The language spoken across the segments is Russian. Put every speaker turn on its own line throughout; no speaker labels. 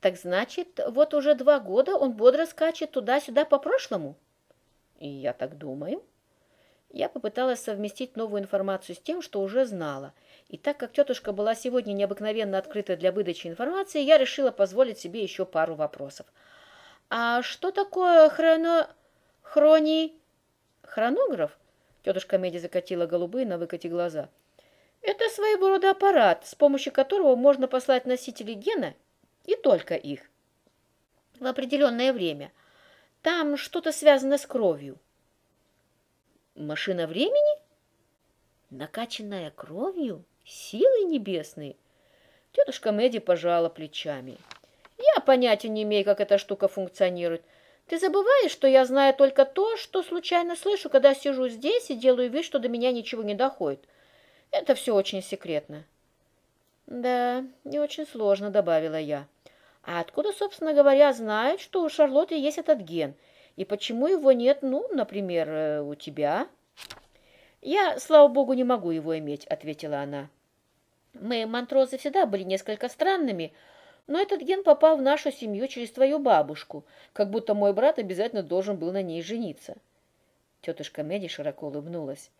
Так значит, вот уже два года он бодро скачет туда-сюда по прошлому? И я так думаю. Я попыталась совместить новую информацию с тем, что уже знала. И так как тетушка была сегодня необыкновенно открыта для выдачи информации, я решила позволить себе еще пару вопросов. А что такое хроно... хрони... хронограф? Тетушка Меди закатила голубые на выкате глаза. Это своего рода аппарат, с помощью которого можно послать носители гена, и только их, в определенное время. Там что-то связано с кровью. Машина времени? Накачанная кровью? Силы небесные? Тетушка Мэдди пожала плечами. Я понятия не имею, как эта штука функционирует. Ты забываешь, что я знаю только то, что случайно слышу, когда сижу здесь и делаю вид, что до меня ничего не доходит. Это все очень секретно. Да, не очень сложно, добавила я. А откуда, собственно говоря, знают, что у Шарлотты есть этот ген? И почему его нет, ну, например, э, у тебя? Я, слава богу, не могу его иметь, ответила она. Мы, мантрозы, всегда были несколько странными, но этот ген попал в нашу семью через твою бабушку, как будто мой брат обязательно должен был на ней жениться. Тетушка Мэдди широко улыбнулась.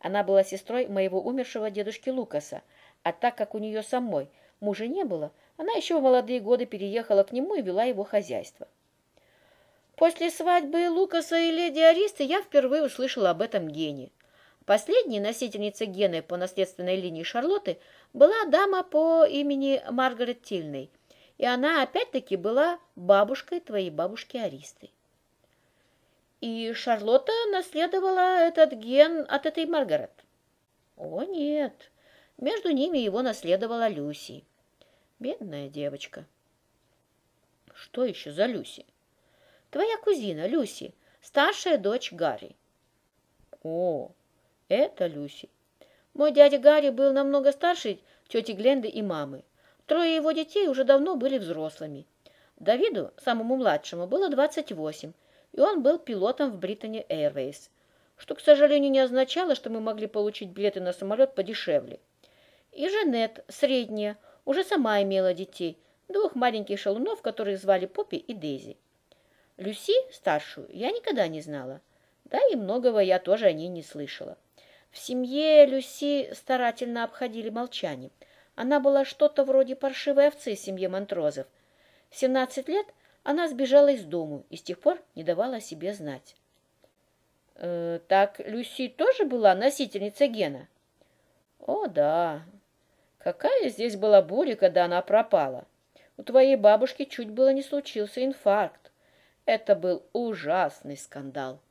Она была сестрой моего умершего дедушки Лукаса, а так как у нее самой мужа не было, она еще в молодые годы переехала к нему и вела его хозяйство. После свадьбы Лукаса и леди Аристы я впервые услышала об этом гене. Последней носительницей гены по наследственной линии Шарлотты была дама по имени Маргарет Тильной, и она опять-таки была бабушкой твоей бабушки Аристы. И Шарлотта наследовала этот ген от этой Маргарет. О, нет, между ними его наследовала Люси. Бедная девочка. Что еще за Люси? Твоя кузина Люси, старшая дочь Гарри. О, это Люси. Мой дядя Гарри был намного старше тети Гленды и мамы. Трое его детей уже давно были взрослыми. Давиду, самому младшему, было 28, и он был пилотом в Британи Airways, что, к сожалению, не означало, что мы могли получить билеты на самолет подешевле. И Жанет, средняя, уже сама имела детей, двух маленьких шалунов, которых звали Поппи и Дейзи. Люси, старшую, я никогда не знала, да и многого я тоже о ней не слышала. В семье Люси старательно обходили молчанием. Она была что-то вроде паршивой овцы в семье Монтрозов. В 17 лет она сбежала из дому и с тех пор не давала о себе знать. «Э, «Так Люси тоже была носительница гена?» «О, да. Какая здесь была буря, когда она пропала. У твоей бабушки чуть было не случился инфаркт. Это был ужасный скандал».